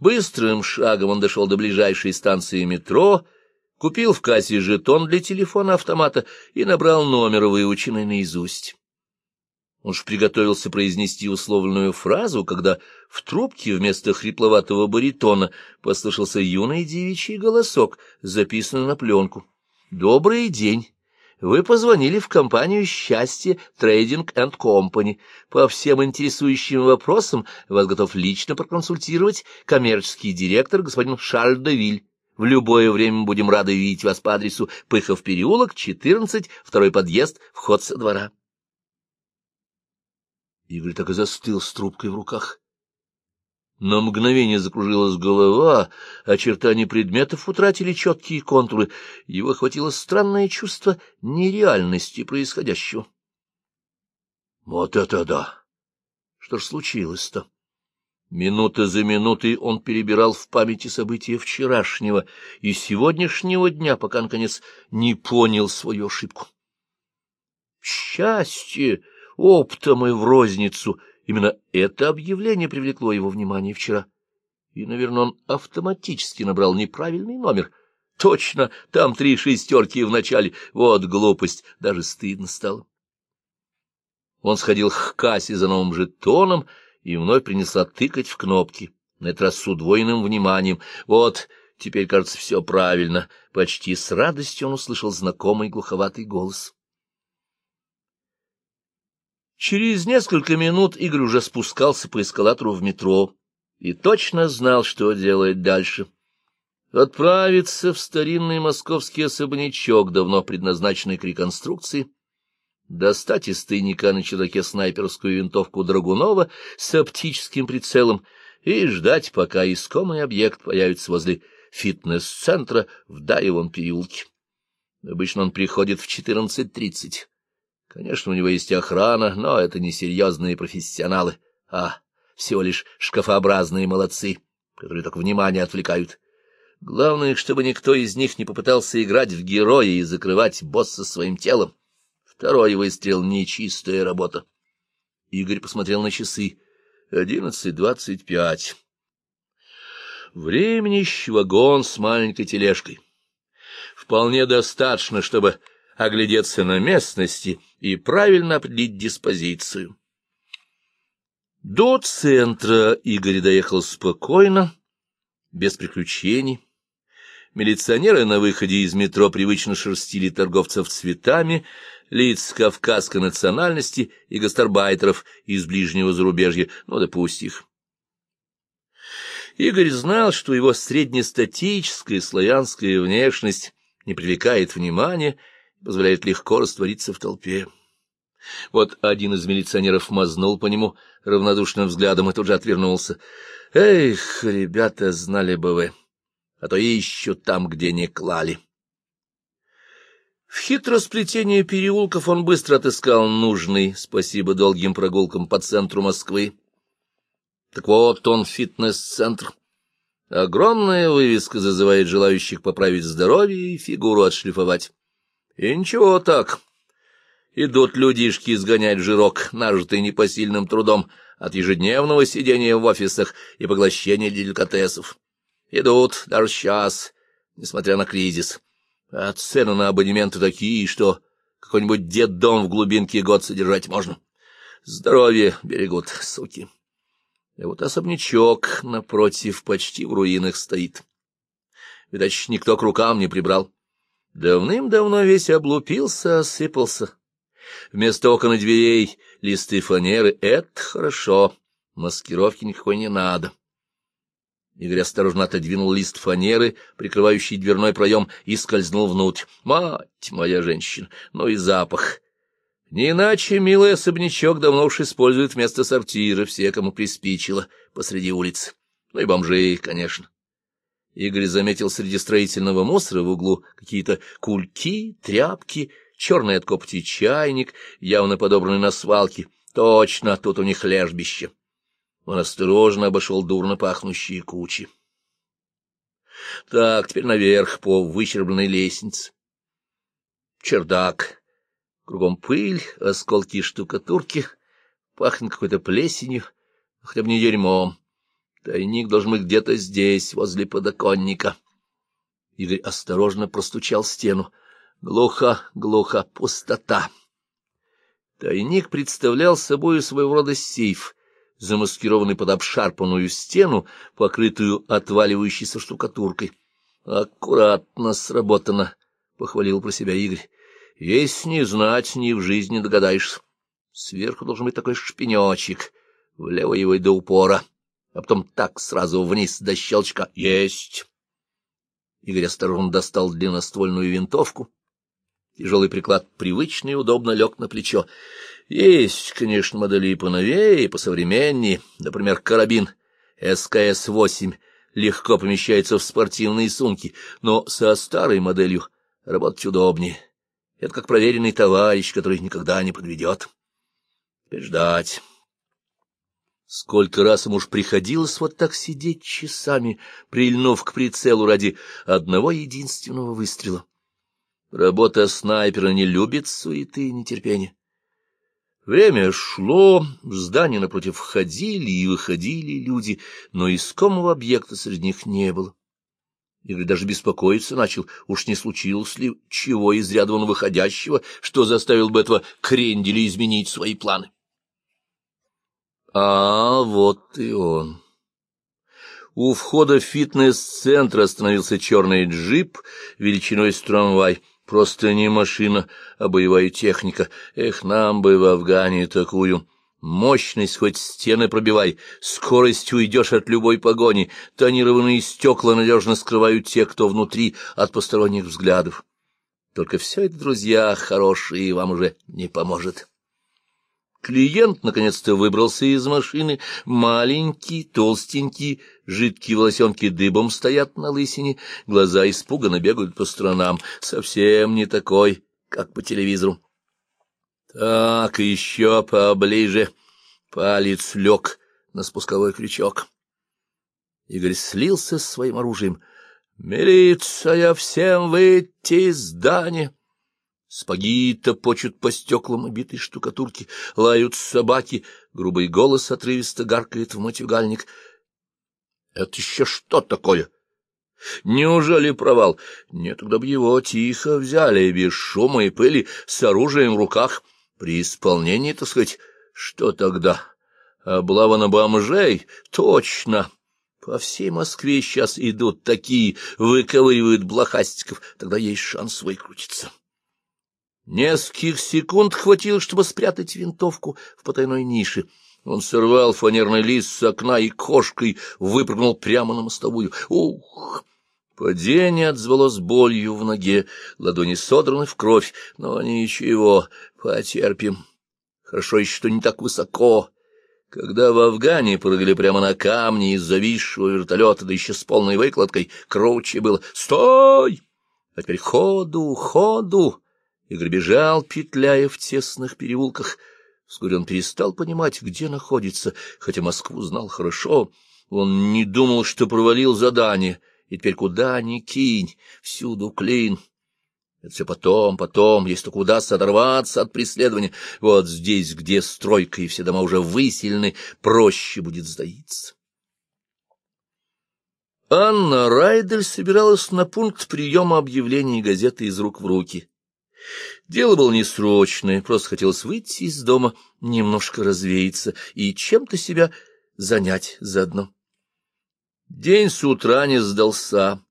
Быстрым шагом он дошел до ближайшей станции метро, купил в кассе жетон для телефона-автомата и набрал номер, выученный наизусть. Он ж приготовился произнести условленную фразу, когда в трубке вместо хрипловатого баритона послышался юный девичий голосок, записанный на пленку. «Добрый день! Вы позвонили в компанию «Счастье Трейдинг энд Компани». По всем интересующим вопросам вас готов лично проконсультировать коммерческий директор господин Шарль Девиль. В любое время будем рады видеть вас по адресу Пыхов переулок, 14, второй подъезд, вход со двора. Игорь так и застыл с трубкой в руках. На мгновение закружилась голова, очертания предметов утратили четкие контуры, его охватило странное чувство нереальности происходящего. Вот это да! Что ж случилось-то? Минута за минутой он перебирал в памяти события вчерашнего и сегодняшнего дня, пока, наконец, не понял свою ошибку. Счастье! оптом и в розницу. Именно это объявление привлекло его внимание вчера. И, наверное, он автоматически набрал неправильный номер. Точно, там три шестерки в начале. Вот глупость, даже стыдно стало. Он сходил к кассе за новым жетоном и вновь принесла тыкать в кнопки, на этот раз с удвоенным вниманием. Вот, теперь, кажется, все правильно. Почти с радостью он услышал знакомый глуховатый голос. Через несколько минут Игорь уже спускался по эскалатору в метро и точно знал, что делать дальше. Отправиться в старинный московский особнячок, давно предназначенный к реконструкции, достать из тайника на чердаке снайперскую винтовку Драгунова с оптическим прицелом и ждать, пока искомый объект появится возле фитнес-центра в Дарьевом переулке. Обычно он приходит в 14.30. Конечно, у него есть охрана, но это не серьезные профессионалы, а всего лишь шкафообразные молодцы, которые только внимание отвлекают. Главное, чтобы никто из них не попытался играть в героя и закрывать босса своим телом. Второй выстрел — нечистая работа. Игорь посмотрел на часы. Одиннадцать двадцать пять. Времени вагон с маленькой тележкой. Вполне достаточно, чтобы оглядеться на местности и правильно определить диспозицию. До центра Игорь доехал спокойно, без приключений. Милиционеры на выходе из метро привычно шерстили торговцев цветами, лиц кавказской национальности и гастарбайтеров из ближнего зарубежья, ну да пусть их. Игорь знал, что его среднестатическая славянская внешность не привлекает внимания, позволяет легко раствориться в толпе. Вот один из милиционеров мазнул по нему равнодушным взглядом и тут же отвернулся. Эх, ребята, знали бы вы, а то ищут там, где не клали. В хитросплетении переулков он быстро отыскал нужный, спасибо долгим прогулкам по центру Москвы. Так вот он, фитнес-центр. Огромная вывеска зазывает желающих поправить здоровье и фигуру отшлифовать. И ничего так. Идут людишки изгонять жирок, нажитый непосильным трудом, от ежедневного сидения в офисах и поглощения деликатесов. Идут даже сейчас, несмотря на кризис. А цены на абонементы такие, что какой-нибудь дом в глубинке год содержать можно. Здоровье берегут, суки. И вот особнячок напротив почти в руинах стоит. Видать, никто к рукам не прибрал. Давным-давно весь облупился, осыпался. Вместо окон и дверей листы фанеры — это хорошо, маскировки никакой не надо. Игорь осторожно отодвинул лист фанеры, прикрывающий дверной проем, и скользнул внутрь. Мать моя женщина, ну и запах! Не иначе милый особнячок давно уж использует вместо сортира все, кому приспичило посреди улицы. Ну и бомжей, конечно. Игорь заметил среди строительного мусора в углу какие-то кульки, тряпки, черный от копоти чайник, явно подобранный на свалке. Точно, тут у них лежбище. Он осторожно обошел дурно пахнущие кучи. Так, теперь наверх по выщербленной лестнице. Чердак. Кругом пыль, осколки штукатурки. Пахнет какой-то плесенью, хотя бы не дерьмом. Тайник должен быть где-то здесь, возле подоконника. Игорь осторожно простучал стену. Глухо, глухо, пустота. Тайник представлял собой своего рода сейф, замаскированный под обшарпанную стену, покрытую отваливающейся штукатуркой. Аккуратно сработано, — похвалил про себя Игорь. Есть не знать, ни в жизни догадаешься. Сверху должен быть такой шпинечек, влево его и до упора, а потом так сразу вниз до щелчка. Есть! Игорь осторожно достал длинноствольную винтовку. Тяжелый приклад привычно и удобно лег на плечо. Есть, конечно, модели и поновее, и посовременнее. Например, карабин СКС-8 легко помещается в спортивные сумки, но со старой моделью работать удобнее. Это как проверенный товарищ, который никогда не подведет. Теперь ждать. Сколько раз ему уж приходилось вот так сидеть часами, прильнув к прицелу ради одного единственного выстрела. Работа снайпера не любит суеты и нетерпения. Время шло, в здание напротив входили и выходили люди, но искомого объекта среди них не было. Игорь даже беспокоиться начал, уж не случилось ли чего из ряда выходящего, что заставил бы этого кренделя изменить свои планы. А вот и он. У входа в фитнес-центр остановился черный джип величиной с трамвай. Просто не машина, а боевая техника. Эх, нам бы в Афгане такую... Мощность хоть стены пробивай, скорость уйдешь от любой погони, тонированные стекла надежно скрывают тех, кто внутри, от посторонних взглядов. Только все это, друзья, хорошие, вам уже не поможет. Клиент наконец-то выбрался из машины, маленький, толстенький, жидкие волосенки дыбом стоят на лысине, глаза испуганно бегают по сторонам, совсем не такой, как по телевизору. Так, еще поближе. Палец лег на спусковой крючок. Игорь слился с своим оружием. «Милиция, всем выйти из здания!» Спаги топочут по стеклам обитой штукатурки, лают собаки, грубый голос отрывисто гаркает в матюгальник. «Это еще что такое?» Неужели провал? Нет, тогда бы его тихо взяли, без шума и пыли, с оружием в руках. При исполнении, так сказать, что тогда? Облава на бомжей? Точно. По всей Москве сейчас идут такие, выковыривают блохастиков, тогда есть шанс выкрутиться. Нескольких секунд хватило, чтобы спрятать винтовку в потайной нише. Он сорвал фанерный лист с окна и кошкой выпрыгнул прямо на мостовую. Ух! Падение отзвалось болью в ноге, ладони содраны в кровь, но ничего, потерпим. Хорошо еще, что не так высоко. Когда в Афгане прыгали прямо на камни из зависшего вертолета, да еще с полной выкладкой, круче было. «Стой!» А теперь ходу, ходу! Игорь бежал, петляя в тесных переулках. Вскоре он перестал понимать, где находится, хотя Москву знал хорошо. Он не думал, что провалил задание — и теперь куда ни кинь, всюду клин. Это все потом, потом, если только удастся оторваться от преследования. Вот здесь, где стройка и все дома уже выселены, проще будет сдаиться. Анна Райдель собиралась на пункт приема объявлений газеты из рук в руки. Дело было не срочное, просто хотелось выйти из дома, немножко развеяться и чем-то себя занять заодно. День с утра не сдался.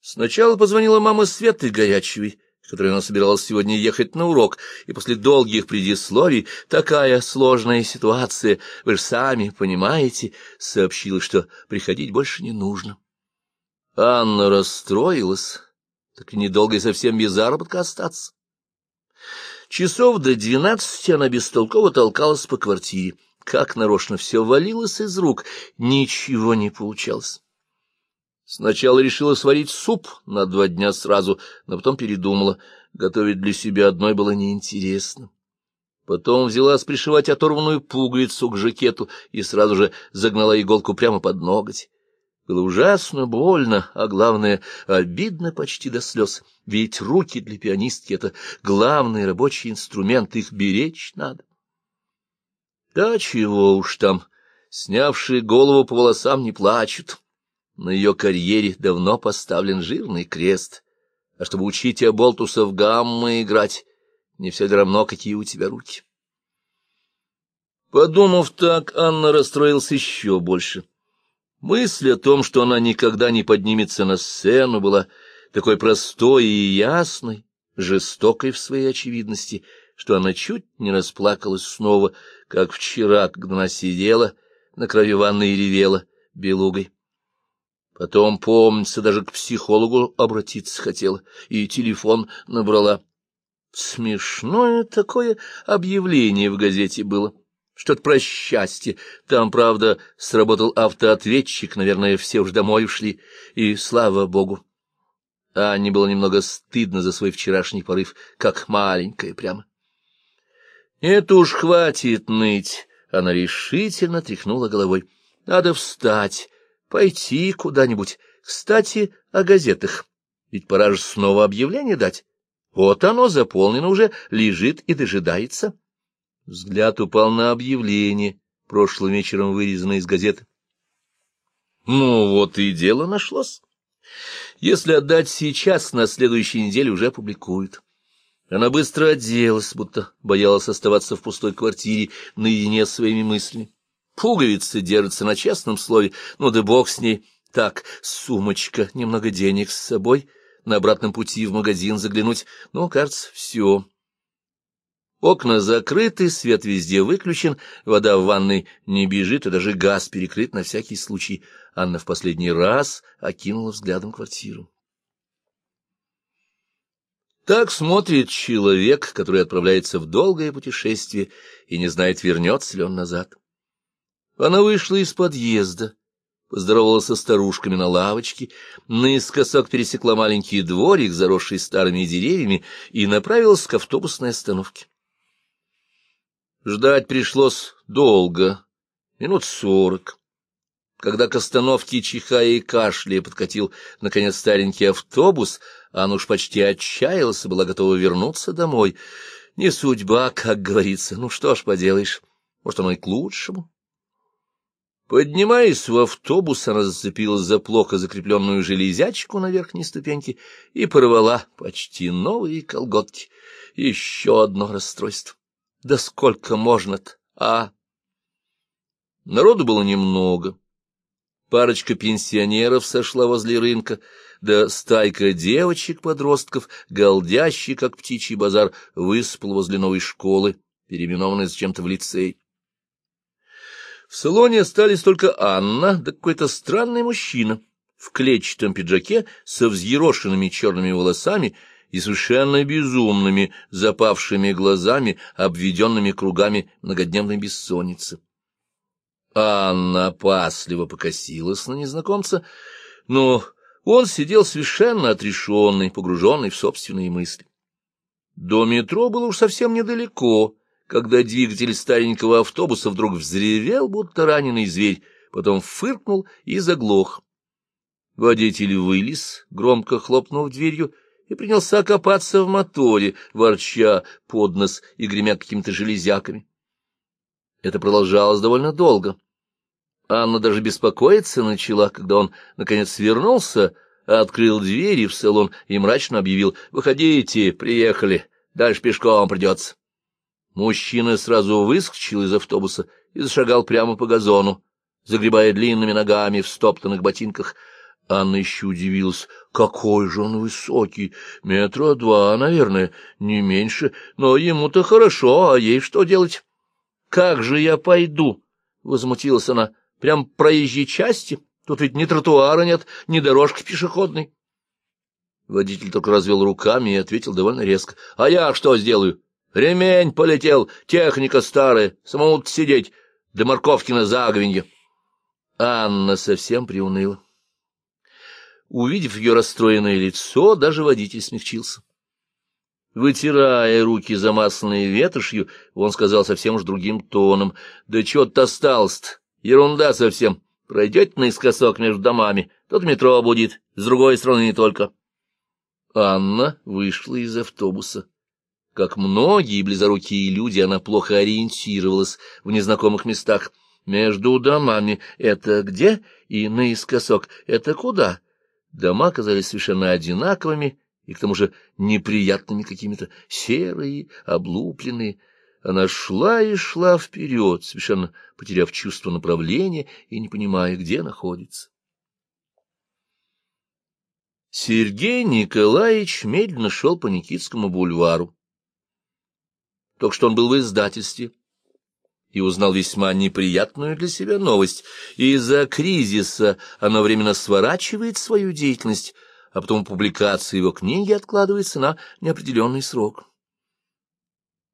Сначала позвонила мама Светы Горячевой, которой она собиралась сегодня ехать на урок, и после долгих предисловий такая сложная ситуация, вы же сами понимаете, сообщила, что приходить больше не нужно. Анна расстроилась, так и недолго и совсем без заработка остаться. Часов до двенадцати она бестолково толкалась по квартире как нарочно все валилось из рук, ничего не получалось. Сначала решила сварить суп на два дня сразу, но потом передумала. Готовить для себя одной было неинтересно. Потом взялась пришивать оторванную пуговицу к жакету и сразу же загнала иголку прямо под ноготь. Было ужасно больно, а главное, обидно почти до слез, ведь руки для пианистки — это главный рабочий инструмент, их беречь надо. Да чего уж там, снявшие голову по волосам, не плачут. На ее карьере давно поставлен жирный крест. А чтобы учить Аболтуса в гаммы играть, не все равно, какие у тебя руки? Подумав так, Анна расстроилась еще больше. Мысль о том, что она никогда не поднимется на сцену, была такой простой и ясной, жестокой в своей очевидности, что она чуть не расплакалась снова, как вчера, когда она сидела на краю ванны и ревела белугой. Потом, помнится, даже к психологу обратиться хотела, и телефон набрала. Смешное такое объявление в газете было. Что-то про счастье. Там, правда, сработал автоответчик, наверное, все уж домой ушли, и слава богу. Анне было немного стыдно за свой вчерашний порыв, как маленькая прямо. Это уж хватит ныть. Она решительно тряхнула головой. Надо встать, пойти куда-нибудь. Кстати, о газетах. Ведь пора же снова объявление дать. Вот оно заполнено уже, лежит и дожидается. Взгляд упал на объявление, прошлым вечером вырезанное из газеты. Ну, вот и дело нашлось. Если отдать сейчас, на следующей неделе уже публикуют. Она быстро оделась, будто боялась оставаться в пустой квартире наедине с своими мыслями. Пуговицы держатся на честном слове, ну да бог с ней. Так, сумочка, немного денег с собой, на обратном пути в магазин заглянуть. Ну, кажется, все. Окна закрыты, свет везде выключен, вода в ванной не бежит, и даже газ перекрыт на всякий случай. Анна в последний раз окинула взглядом квартиру. Так смотрит человек, который отправляется в долгое путешествие и не знает, вернется ли он назад. Она вышла из подъезда, поздоровалась со старушками на лавочке, наискосок пересекла маленький дворик, заросший старыми деревьями, и направилась к автобусной остановке. Ждать пришлось долго, минут сорок. Когда к остановке, чихая и кашляя, подкатил, наконец, старенький автобус, а уж почти отчаялась и была готова вернуться домой. Не судьба, как говорится, ну что ж поделаешь, может, оно и к лучшему. Поднимаясь в автобус, она зацепилась за плохо закрепленную железячку на верхней ступеньке и порвала почти новые колготки. Еще одно расстройство. Да сколько можно-то, а? Народу было немного. Парочка пенсионеров сошла возле рынка, да стайка девочек-подростков, голдящий, как птичий базар, высыпал возле новой школы, переименованной зачем-то в лицей. В салоне остались только Анна, да какой-то странный мужчина в клетчатом пиджаке со взъерошенными черными волосами и совершенно безумными, запавшими глазами, обведенными кругами многодневной бессонницы. Анна опасливо покосилась на незнакомца, но он сидел совершенно отрешенный, погруженный в собственные мысли. До метро было уж совсем недалеко, когда двигатель старенького автобуса вдруг взревел, будто раненый зверь, потом фыркнул и заглох. Водитель вылез, громко хлопнув дверью, и принялся копаться в моторе, ворча под нос и гремя какими-то железяками. Это продолжалось довольно долго. Анна даже беспокоиться начала, когда он, наконец, вернулся, открыл двери в салон и мрачно объявил «Выходите, приехали, дальше пешком придется». Мужчина сразу выскочил из автобуса и зашагал прямо по газону, загребая длинными ногами в стоптанных ботинках. Анна еще удивилась, какой же он высокий, метра два, наверное, не меньше, но ему-то хорошо, а ей что делать? — Как же я пойду? — возмутилась она. — Прям проезжей части? Тут ведь ни тротуара нет, ни дорожки пешеходной. Водитель только развел руками и ответил довольно резко. — А я что сделаю? Ремень полетел, техника старая, самому сидеть, до морковки на заговенье. Анна совсем приуныла. Увидев ее расстроенное лицо, даже водитель смягчился. Вытирая руки замасленные ветошью, он сказал совсем уж другим тоном. — Да чего ты осталось-то? Ерунда совсем. Пройдете наискосок между домами, тут метро будет, с другой стороны не только. Анна вышла из автобуса. Как многие близорукие люди, она плохо ориентировалась в незнакомых местах. Между домами это где и наискосок это куда? Дома казались совершенно одинаковыми и к тому же неприятными какими-то, серые, облупленные. Она шла и шла вперед, совершенно потеряв чувство направления и не понимая, где находится. Сергей Николаевич медленно шел по Никитскому бульвару. Только что он был в издательстве и узнал весьма неприятную для себя новость. Из-за кризиса оно временно сворачивает свою деятельность, а потом публикация его книги откладывается на неопределенный срок.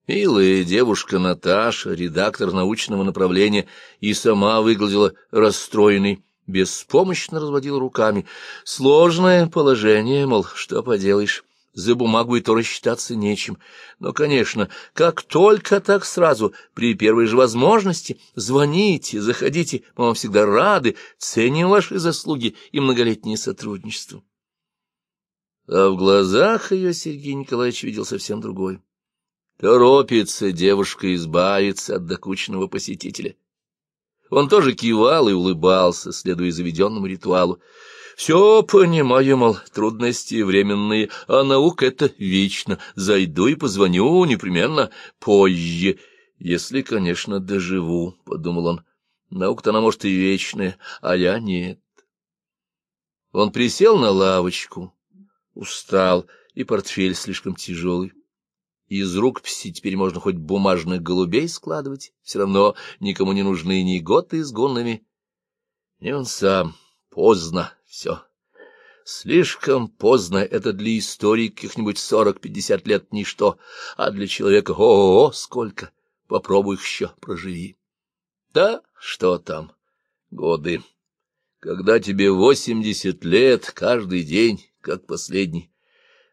Милая девушка Наташа, редактор научного направления, и сама выглядела расстроенной, беспомощно разводила руками. Сложное положение, мол, что поделаешь за бумагу и то рассчитаться нечем. Но, конечно, как только так сразу, при первой же возможности, звоните, заходите, мы вам всегда рады, ценим ваши заслуги и многолетнее сотрудничество. А в глазах ее Сергей Николаевич видел совсем другой. Торопится девушка избавиться от докучного посетителя. Он тоже кивал и улыбался, следуя заведенному ритуалу. Все понимаю, мол, трудности временные, а наука — это вечно. Зайду и позвоню непременно позже, если, конечно, доживу, — подумал он. Наука-то она, может, и вечная, а я нет. Он присел на лавочку, устал, и портфель слишком тяжелый. Из рукописи теперь можно хоть бумажных голубей складывать, все равно никому не нужны ни готы изгонными, ни он сам. Поздно все. Слишком поздно это для истории каких-нибудь сорок-пятьдесят лет ничто, а для человека о-о-о сколько. Попробуй еще проживи. Да, что там, годы. Когда тебе восемьдесят лет, каждый день, как последний.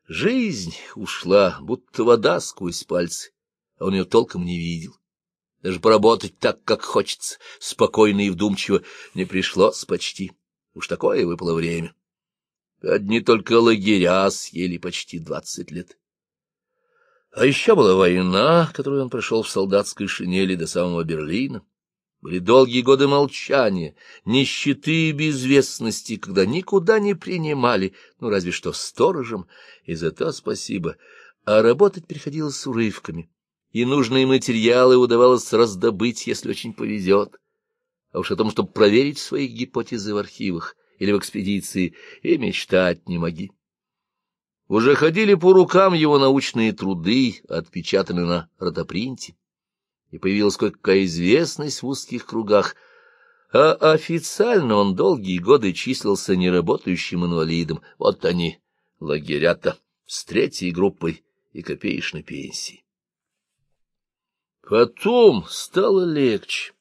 Жизнь ушла, будто вода сквозь пальцы, а он ее толком не видел. Даже поработать так, как хочется, спокойно и вдумчиво, не пришлось почти. Уж такое выпало время. Одни только лагеря съели почти двадцать лет. А еще была война, которую он прошел в солдатской шинели до самого Берлина. Были долгие годы молчания, нищеты и безвестности, когда никуда не принимали, ну, разве что сторожем, и за то спасибо. А работать приходилось с урывками, и нужные материалы удавалось раздобыть, если очень повезет а уж о том, чтобы проверить свои гипотезы в архивах или в экспедиции, и мечтать не моги. Уже ходили по рукам его научные труды, отпечатанные на ротопринте, и появилась кое-какая известность в узких кругах, а официально он долгие годы числился неработающим инвалидом. Вот они, лагерята, с третьей группой и копеечной пенсии. Потом стало легче.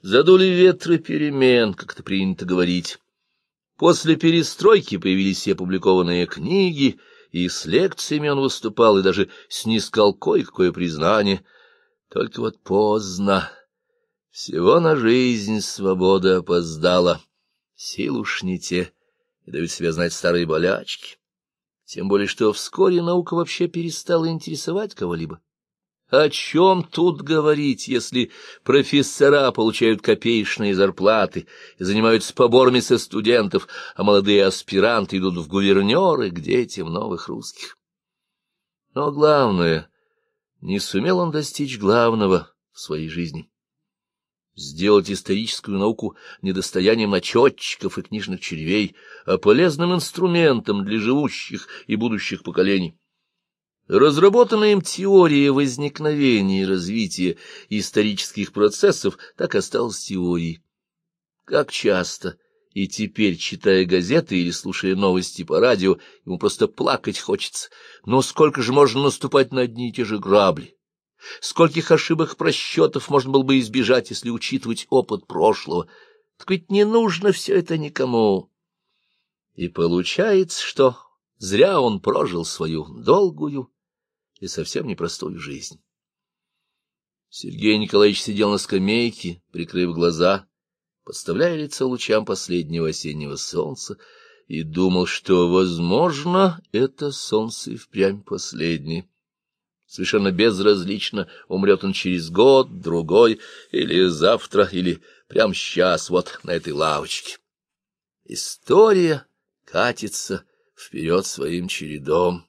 Задули ветры перемен, как это принято говорить. После перестройки появились все опубликованные книги, и с лекциями он выступал, и даже снискал кое-какое признание. Только вот поздно. Всего на жизнь свобода опоздала. Сил уж не те, и дают себе знать старые болячки. Тем более, что вскоре наука вообще перестала интересовать кого-либо. О чем тут говорить, если профессора получают копеечные зарплаты и занимаются поборами со студентов, а молодые аспиранты идут в гувернеры к детям новых русских? Но главное, не сумел он достичь главного в своей жизни. Сделать историческую науку недостоянием начетчиков и книжных червей, а полезным инструментом для живущих и будущих поколений. Разработанная им теория возникновения и развития исторических процессов так осталась теорией. Как часто, и теперь, читая газеты или слушая новости по радио, ему просто плакать хочется. Но сколько же можно наступать на одни и те же грабли? Скольких ошибок просчетов можно было бы избежать, если учитывать опыт прошлого? Так ведь не нужно все это никому. И получается, что зря он прожил свою долгую, и совсем непростую жизнь. Сергей Николаевич сидел на скамейке, прикрыв глаза, подставляя лицо лучам последнего осеннего солнца, и думал, что, возможно, это солнце и впрямь последнее. Совершенно безразлично, умрет он через год, другой, или завтра, или прямо сейчас, вот на этой лавочке. История катится вперед своим чередом.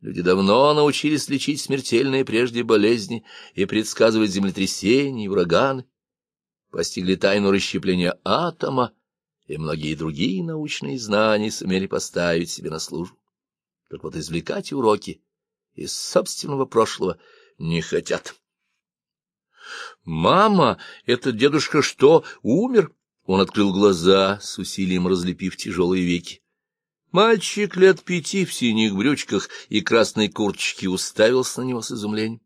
Люди давно научились лечить смертельные прежде болезни и предсказывать землетрясения и ураганы. Постигли тайну расщепления атома, и многие другие научные знания сумели поставить себе на службу. Только вот извлекать уроки из собственного прошлого не хотят. «Мама, этот дедушка что, умер?» Он открыл глаза, с усилием разлепив тяжелые веки. Мальчик лет пяти в синих брючках и красной курточке уставился на него с изумлением.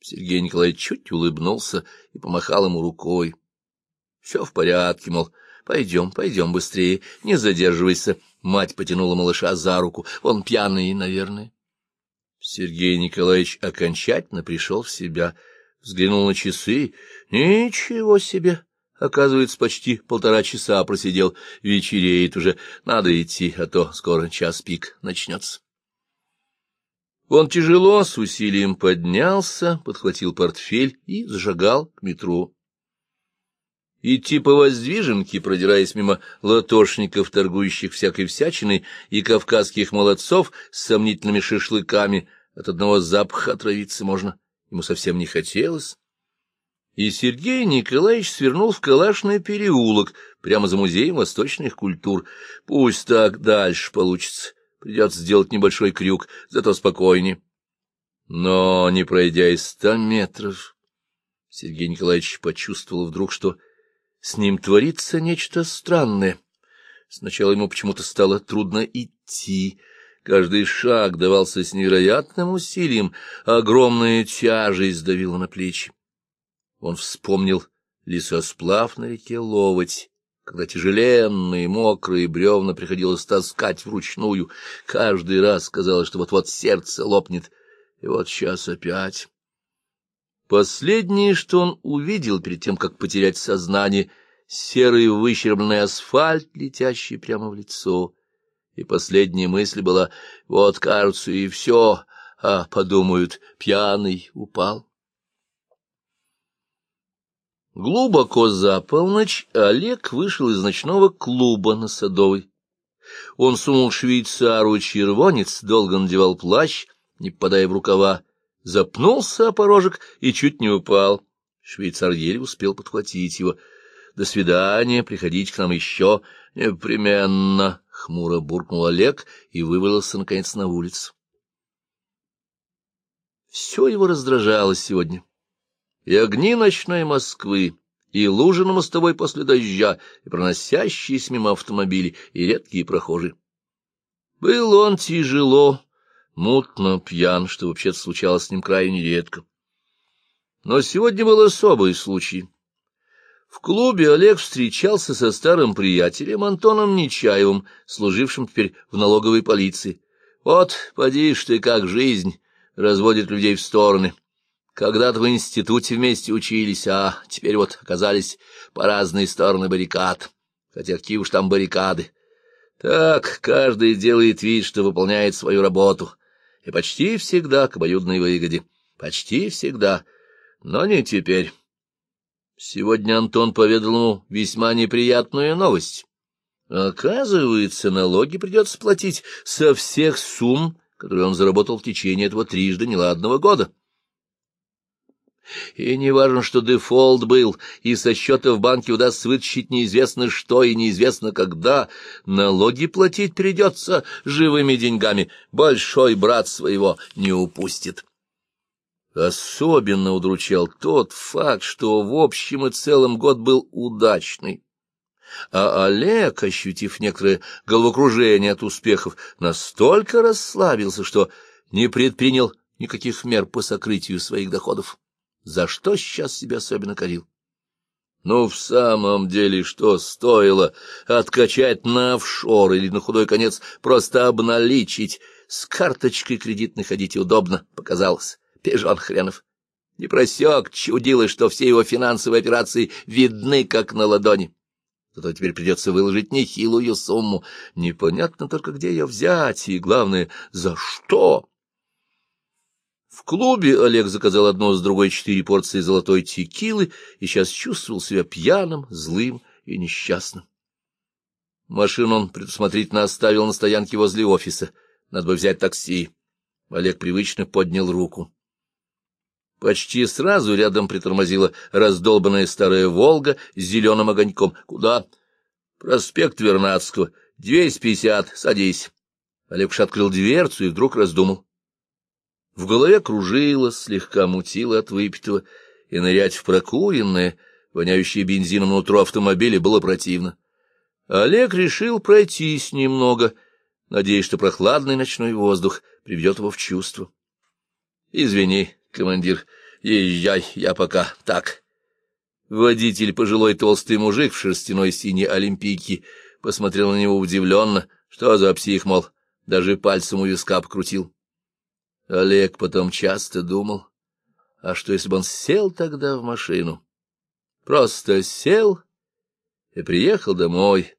Сергей Николаевич чуть улыбнулся и помахал ему рукой. — Все в порядке, мол, пойдем, пойдем быстрее, не задерживайся. Мать потянула малыша за руку, он пьяный, наверное. Сергей Николаевич окончательно пришел в себя, взглянул на часы. Ничего себе! Оказывается, почти полтора часа просидел, вечереет уже. Надо идти, а то скоро час пик начнется. Он тяжело, с усилием поднялся, подхватил портфель и зажигал к метро. Идти по воздвиженке, продираясь мимо латошников, торгующих всякой всячиной, и кавказских молодцов с сомнительными шашлыками, от одного запаха отравиться можно, ему совсем не хотелось. И Сергей Николаевич свернул в Калашный переулок, прямо за музеем восточных культур. Пусть так дальше получится. Придется сделать небольшой крюк, зато спокойнее. Но, не пройдя и ста метров, Сергей Николаевич почувствовал вдруг, что с ним творится нечто странное. Сначала ему почему-то стало трудно идти. Каждый шаг давался с невероятным усилием, огромная тяжесть давила на плечи. Он вспомнил лесосплав на реке Ловоть, когда тяжеленные мокрые бревна приходилось таскать вручную. Каждый раз казалось, что вот-вот сердце лопнет, и вот сейчас опять. Последнее, что он увидел перед тем, как потерять сознание, — серый выщербленный асфальт, летящий прямо в лицо. И последняя мысль была — вот, кажется, и все, а подумают, пьяный упал. Глубоко за полночь Олег вышел из ночного клуба на Садовой. Он сунул швейцару червонец, долго надевал плащ, не попадая в рукава, запнулся о порожек и чуть не упал. Швейцар еле успел подхватить его. — До свидания, приходите к нам еще. — Непременно, — хмуро буркнул Олег и вывалился, наконец, на улицу. Все его раздражало сегодня и огни ночной Москвы, и лужи на мостовой после дождя, и проносящиеся мимо автомобили, и редкие прохожие. Был он тяжело, мутно пьян, что вообще-то случалось с ним крайне редко. Но сегодня был особый случай. В клубе Олег встречался со старым приятелем Антоном Нечаевым, служившим теперь в налоговой полиции. Вот, поди ты, как жизнь разводит людей в стороны. Когда-то в институте вместе учились, а теперь вот оказались по разные стороны баррикад. Хотя какие уж там баррикады. Так, каждый делает вид, что выполняет свою работу. И почти всегда к обоюдной выгоде. Почти всегда. Но не теперь. Сегодня Антон поведал ему весьма неприятную новость. Оказывается, налоги придется платить со всех сумм, которые он заработал в течение этого трижды неладного года. И не важно, что дефолт был, и со счета в банке удастся вытащить неизвестно что и неизвестно когда, налоги платить придется живыми деньгами, большой брат своего не упустит. Особенно удручал тот факт, что в общем и целом год был удачный. А Олег, ощутив некоторое головокружение от успехов, настолько расслабился, что не предпринял никаких мер по сокрытию своих доходов за что сейчас себя особенно корил. Ну, в самом деле, что стоило откачать на офшор или на худой конец просто обналичить? С карточкой кредитной ходить удобно, показалось. Пижон хренов. Не просек, чудилось, что все его финансовые операции видны, как на ладони. Зато теперь придется выложить нехилую сумму. Непонятно только, где ее взять, и, главное, за что. В клубе Олег заказал одно с другой четыре порции золотой текилы и сейчас чувствовал себя пьяным, злым и несчастным. Машину он предусмотрительно оставил на стоянке возле офиса. Надо бы взять такси. Олег привычно поднял руку. Почти сразу рядом притормозила раздолбанная старая «Волга» с зеленым огоньком. «Куда?» «Проспект Вернадского. Двести пятьдесят. Садись». Олег уж открыл дверцу и вдруг раздумал. В голове кружило, слегка мутило от выпитого, и нырять в прокуренное, воняющее бензином нутро автомобиля было противно. Олег решил пройтись немного, надеясь, что прохладный ночной воздух приведет его в чувство. — Извини, командир, езжай, я пока так. Водитель, пожилой толстый мужик в шерстяной синей олимпийке, посмотрел на него удивленно. Что за псих, мол, даже пальцем у виска покрутил. Олег потом часто думал, а что если бы он сел тогда в машину? Просто сел и приехал домой,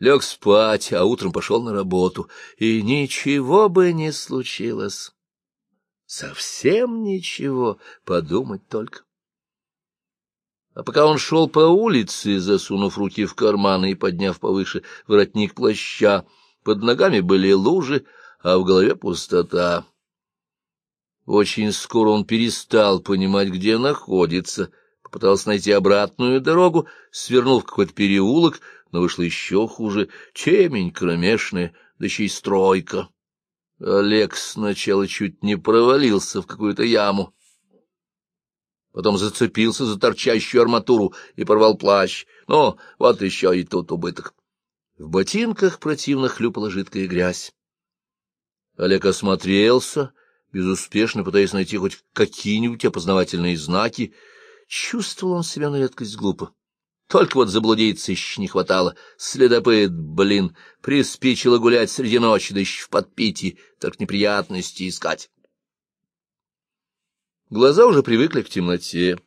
лег спать, а утром пошел на работу, и ничего бы не случилось. Совсем ничего, подумать только. А пока он шел по улице, засунув руки в карманы и подняв повыше воротник плаща, под ногами были лужи, а в голове пустота. Очень скоро он перестал понимать, где находится, попытался найти обратную дорогу, свернул в какой-то переулок, но вышло еще хуже — темень кромешная, да еще и стройка. Олег сначала чуть не провалился в какую-то яму. Потом зацепился за торчащую арматуру и порвал плащ. Ну, вот еще и тут убыток. В ботинках противно хлюпала жидкая грязь. Олег осмотрелся безуспешно пытаясь найти хоть какие-нибудь опознавательные знаки, чувствовал он себя на редкость глупо. Только вот заблудиться еще не хватало. Следопыт, блин, приспичило гулять среди ночи, да еще в подпитии, так неприятности искать. Глаза уже привыкли к темноте,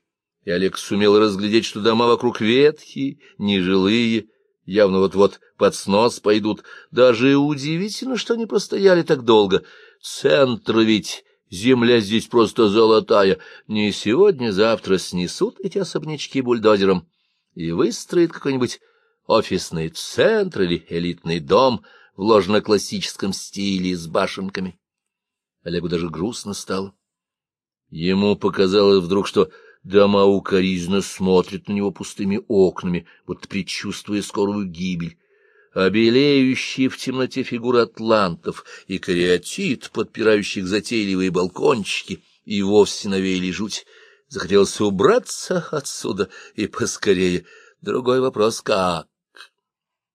и Олег сумел разглядеть, что дома вокруг ветхие, нежилые, явно вот-вот под снос пойдут. Даже удивительно, что они простояли так долго — Центр ведь, земля здесь просто золотая. Не сегодня-завтра снесут эти особнячки бульдозером и выстроят какой-нибудь офисный центр или элитный дом в ложно-классическом стиле с башенками. Олегу даже грустно стало. Ему показалось вдруг, что дома укоризненно смотрят на него пустыми окнами, будто предчувствуя скорую гибель а в темноте фигуры атлантов и кариатит, подпирающих затейливые балкончики, и вовсе навеяли жуть. Захотелось убраться отсюда и поскорее. Другой вопрос — как?